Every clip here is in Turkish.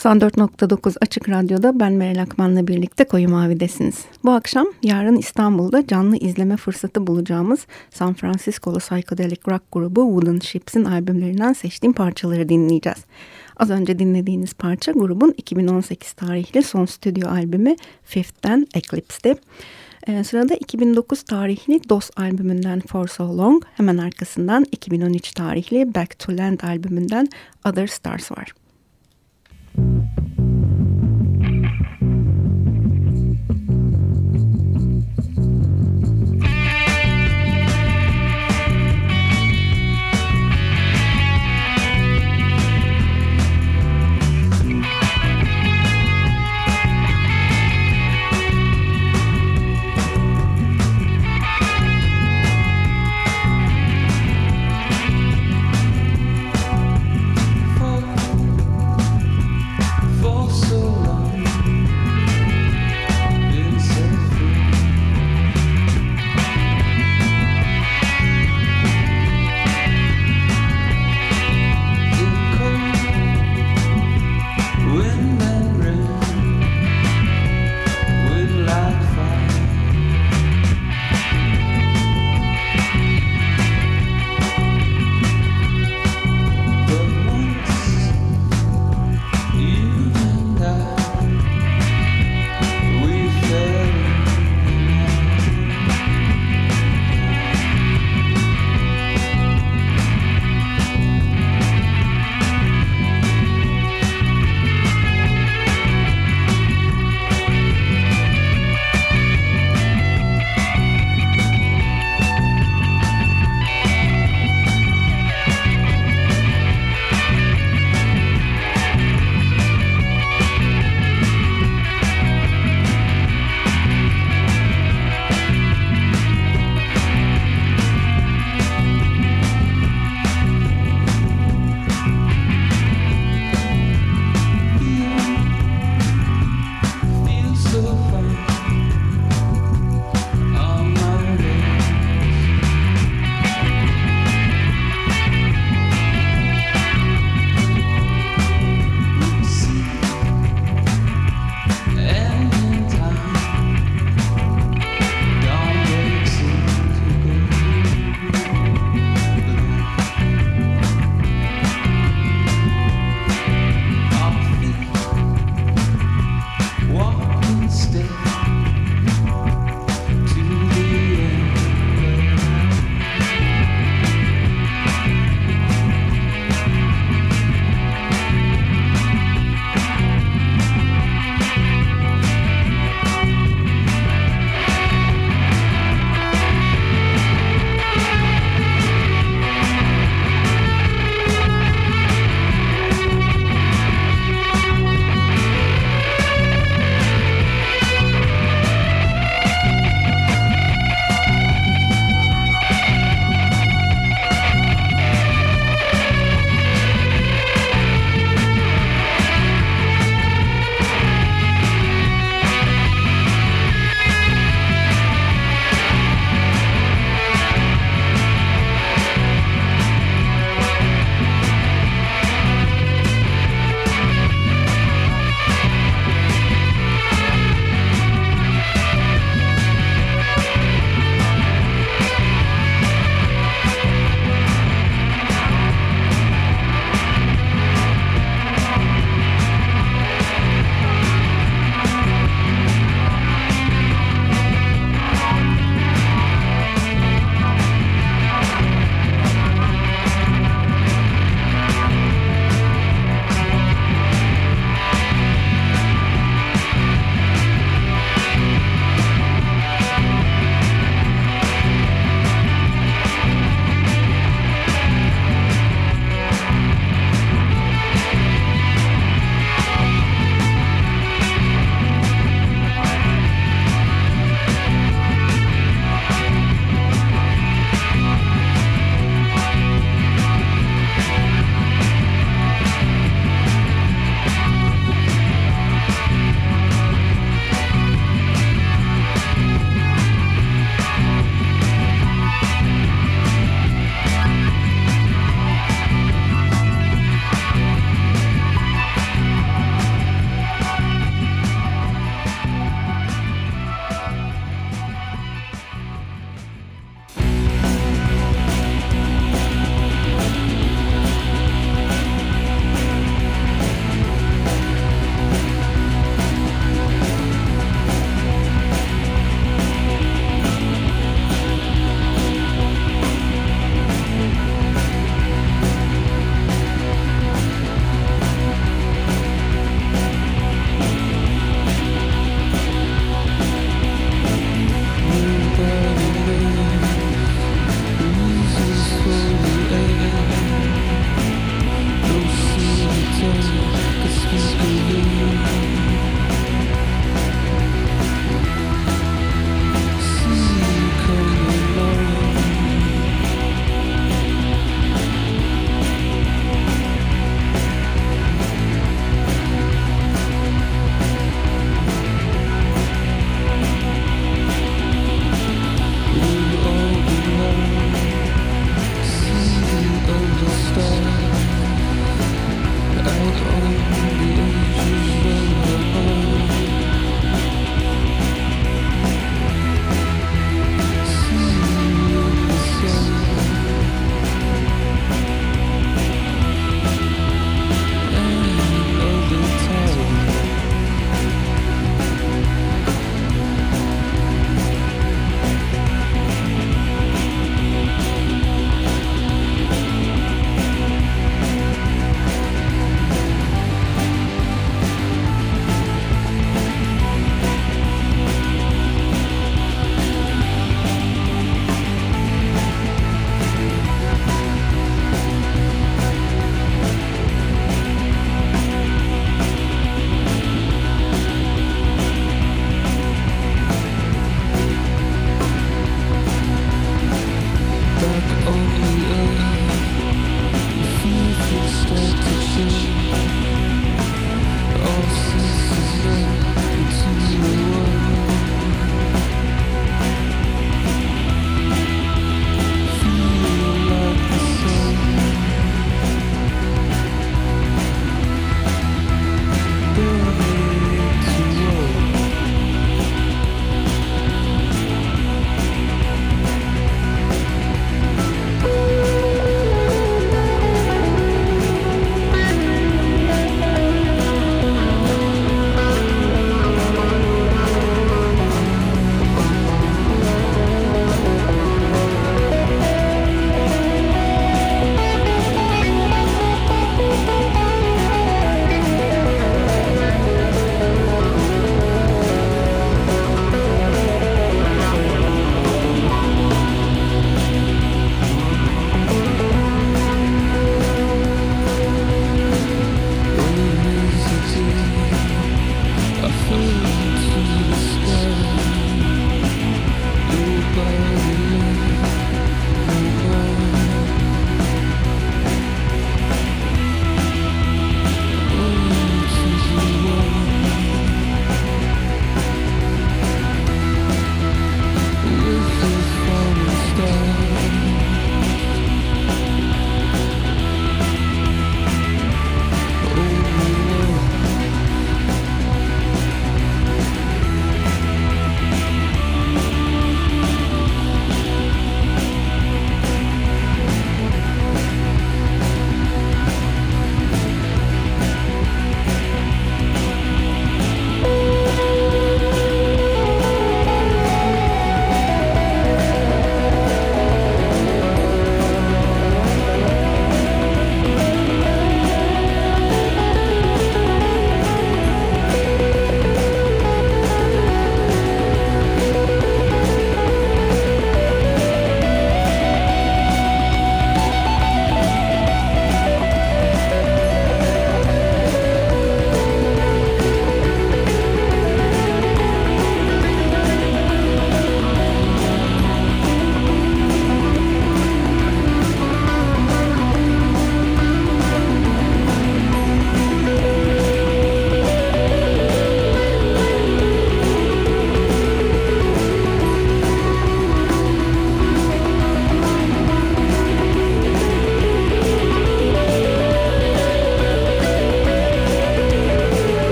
94.9 Açık Radyo'da ben Meral Akman'la birlikte Koyu Mavi'desiniz. Bu akşam yarın İstanbul'da canlı izleme fırsatı bulacağımız San Francisco'lu psychedelic rock grubu Wooden Ships'in albümlerinden seçtiğim parçaları dinleyeceğiz. Az önce dinlediğiniz parça grubun 2018 tarihli son stüdyo albümü Fifth'ten Eclipse'di. Ee, sırada 2009 tarihli DOS albümünden For So Long, hemen arkasından 2013 tarihli Back to Land albümünden Other Stars var.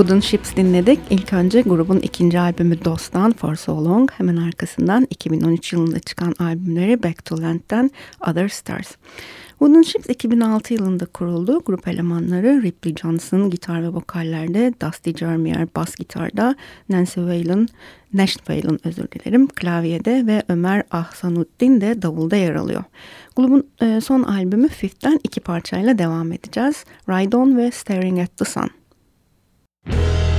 Wooden Ships dinledik. İlk önce grubun ikinci albümü Dost'tan For So Long, hemen arkasından 2013 yılında çıkan albümleri Back to Land'den Other Stars. Wooden Ships 2006 yılında kuruldu. Grup elemanları Ripley Johnson gitar ve vokallerde, Dusty Jermier bas gitarda, Nancy Whalen, Nash Whalen özür dilerim, klavyede ve Ömer Ahsanuddin de davulda yer alıyor. Grubun e, son albümü Fifth'ten iki parçayla devam edeceğiz. Ride On ve Staring at the Sun. Yeah.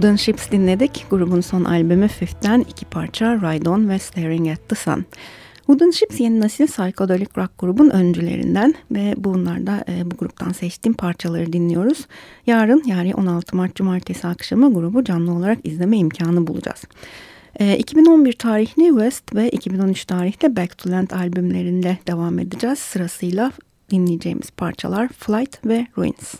Wooden Ships dinledik. Grubun son albümü Fifth'ten iki parça Ride On ve Staring at the Sun. Wooden Ships yeni nesil psychedelic rock grubun öncülerinden ve bunlarda e, bu gruptan seçtiğim parçaları dinliyoruz. Yarın yani 16 Mart Cumartesi akşamı grubu canlı olarak izleme imkanı bulacağız. E, 2011 tarihli West ve 2013 tarihli Back to Land albümlerinde devam edeceğiz. Sırasıyla dinleyeceğimiz parçalar Flight ve Ruins.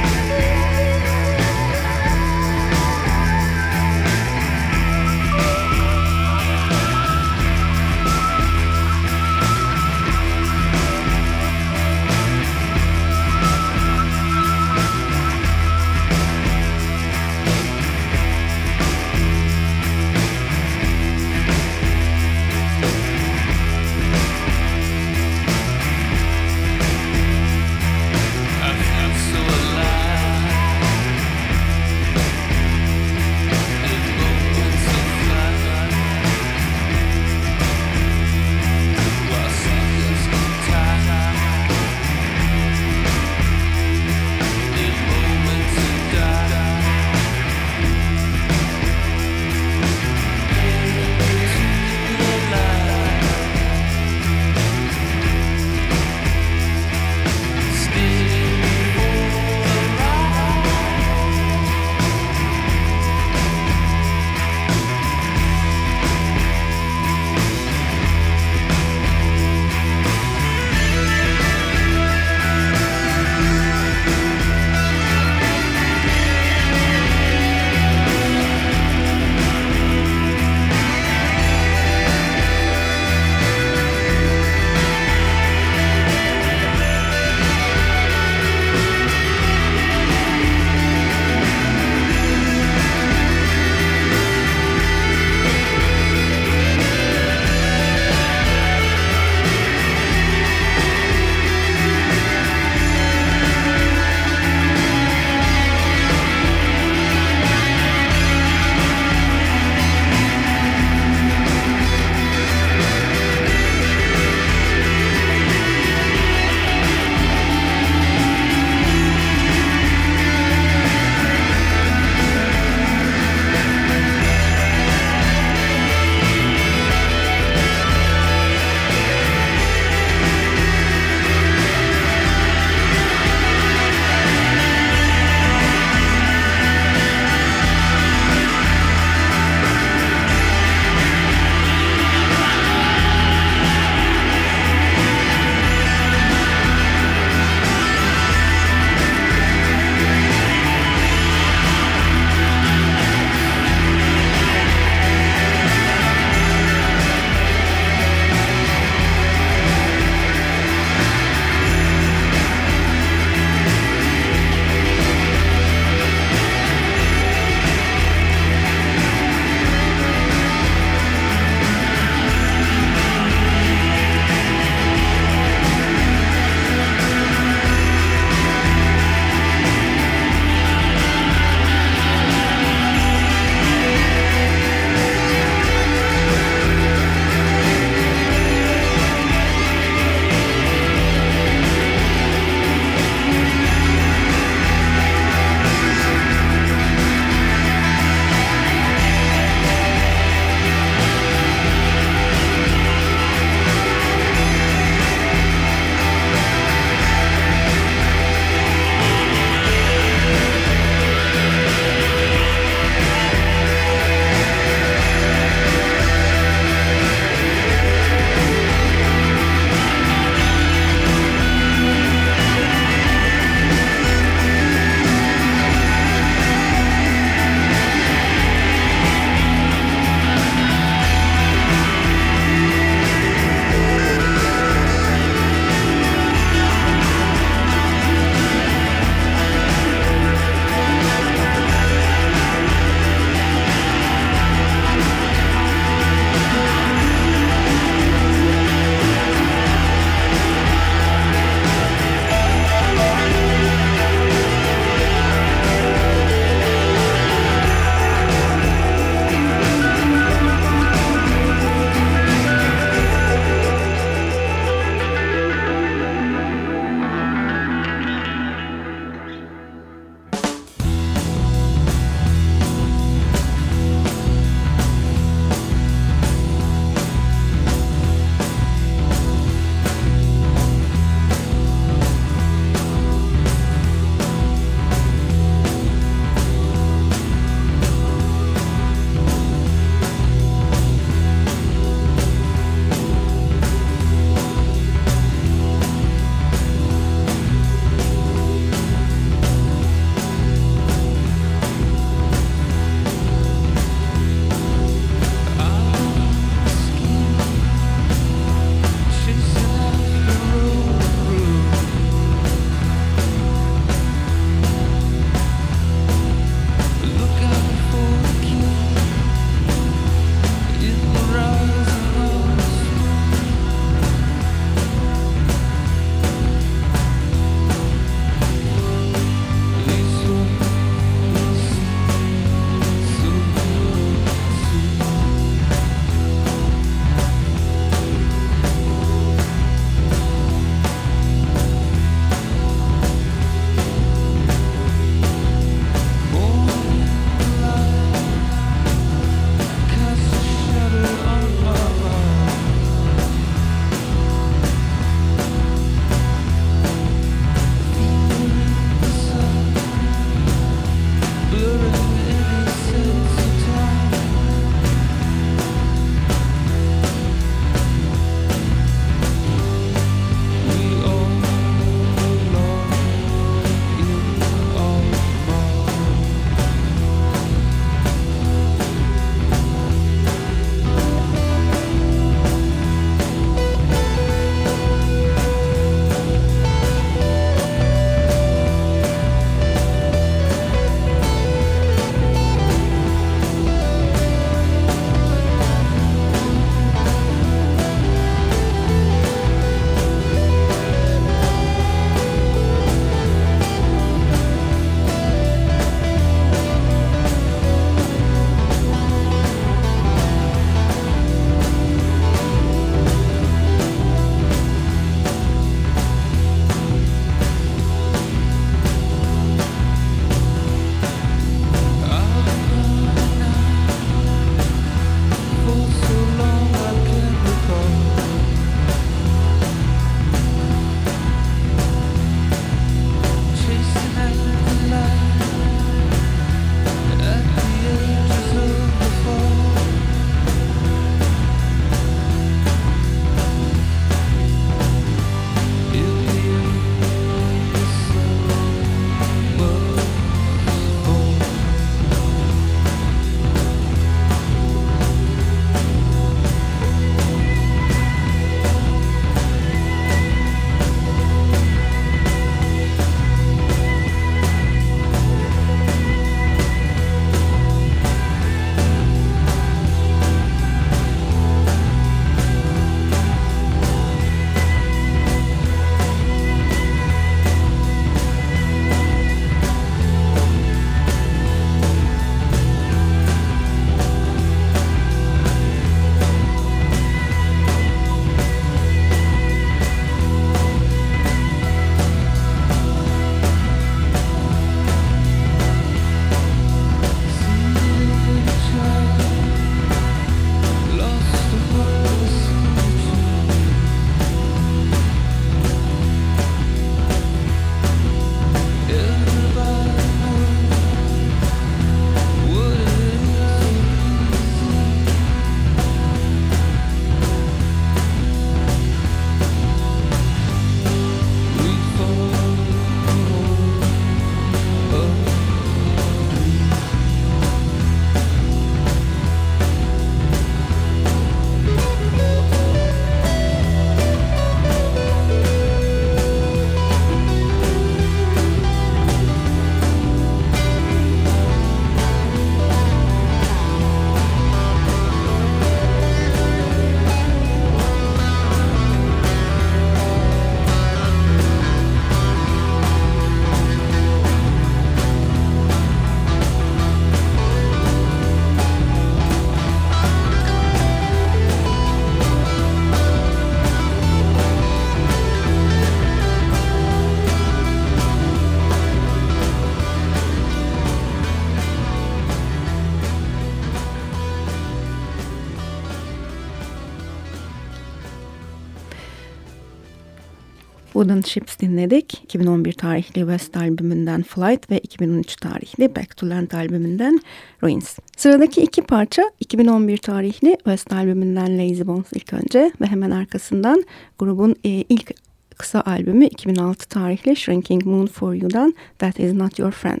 Wooden Ships dinledik. 2011 tarihli West albümünden Flight ve 2013 tarihli Back to Land albümünden Ruins. Sıradaki iki parça 2011 tarihli West albümünden Lazy Bones ilk önce ve hemen arkasından grubun e, ilk kısa albümü 2006 tarihli Shrinking Moon for You'dan That Is Not Your Friend.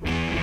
Bu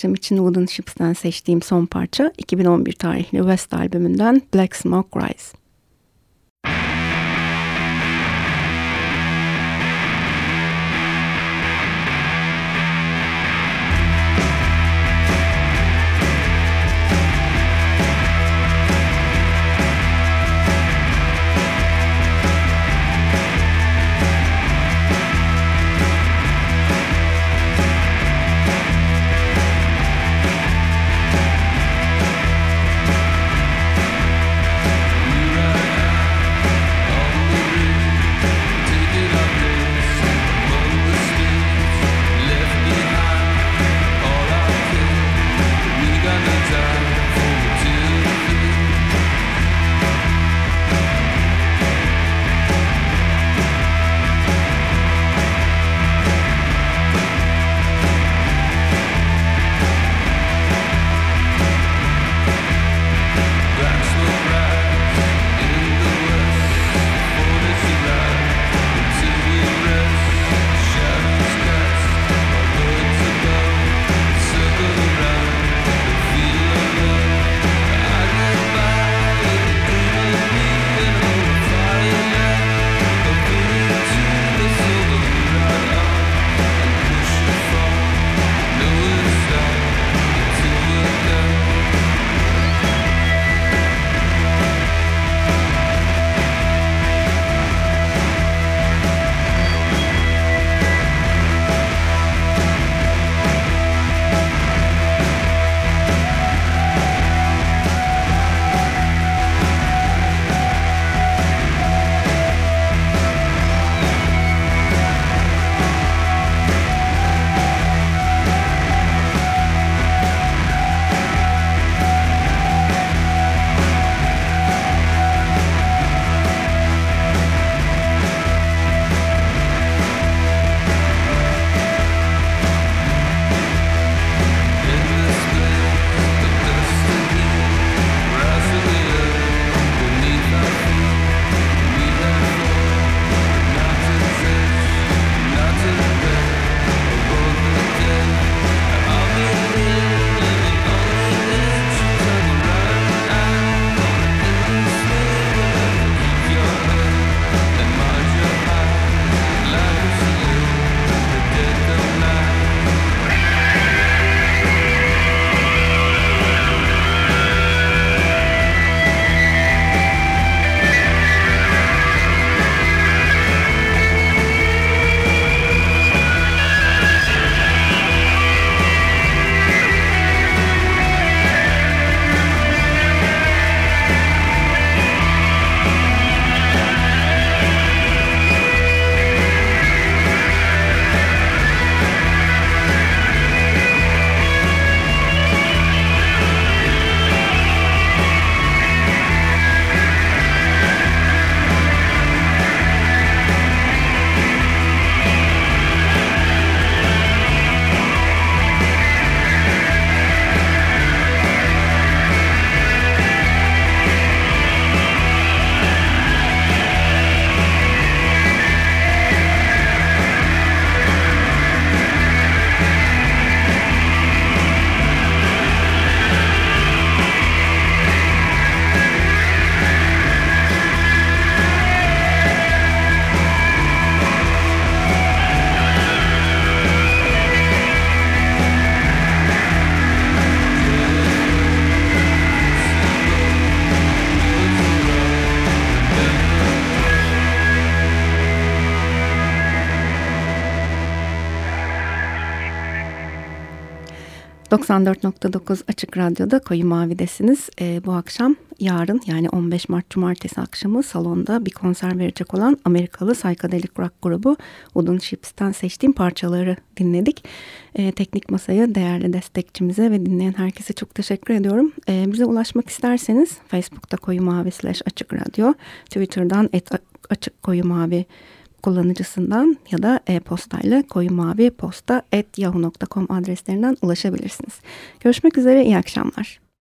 akşam için Wooden Ships'ten seçtiğim son parça 2011 tarihli West albümünden Black Smoke Rise. ...94.9 Açık Radyo'da Koyu Mavi'desiniz. Ee, bu akşam yarın yani 15 Mart Cumartesi akşamı salonda bir konser verecek olan Amerikalı psychedelic rock grubu Wooden Ships'ten seçtiğim parçaları dinledik. Ee, teknik masaya değerli destekçimize ve dinleyen herkese çok teşekkür ediyorum. Ee, bize ulaşmak isterseniz Facebook'ta Koyu Mavi slash Açık Radyo, Twitter'dan et Açık Koyu Mavi kullanıcısından ya da e-postayla koyu mavi posta at yahoo.com adreslerinden ulaşabilirsiniz. Görüşmek üzere iyi akşamlar.